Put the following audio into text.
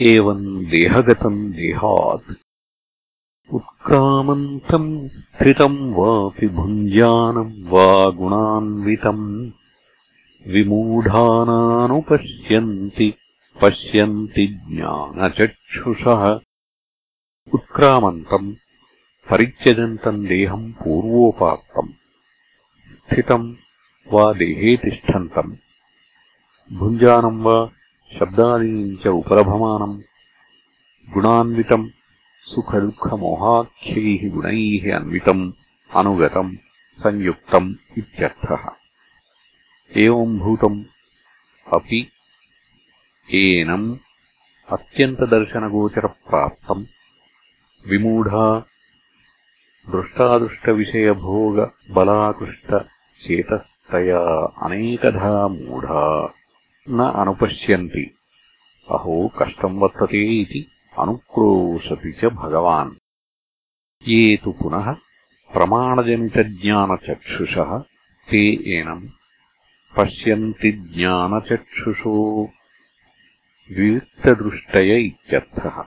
एवम् देहगतम् देहात्। उत्क्रामन्तम् स्थितम् वापि भुञ्जानम् वा गुणान्वितम् विमूढानानुपश्यन्ति पश्यन्ति ज्ञानचक्षुषः। उत्क्रामन्तम् परित्यजन्तम् देहम् पूर्वोपात्तम् स्थितम् वा देहे तिष्ठन्तम् भुञ्जानम् वा शब्दादीनि च उपलभमानम् गुणान्वितम् सुखदुःखमोहाख्यैः गुणैः अन्वितम् अनुगतम् संयुक्तम् इत्यर्थः। एवम् भूतम् अपि एनम् अत्यन्तदर्शनगोचरप्राप्तम्। विमूढा दृष्टादृष्टविषयभोगबलाकृष्टचेतस्तया अनेकधा मूढा न अनुपश्यन्ति। अहो कष्टम् वर्तते इति अनुक्रोशति च भगवान्। ये तु पुनः प्रमाणजनितज्ञानचक्षुषः ते एनम् पश्यन्ति ज्ञानचक्षुषो। विविक्तदृष्टय इत्यर्थः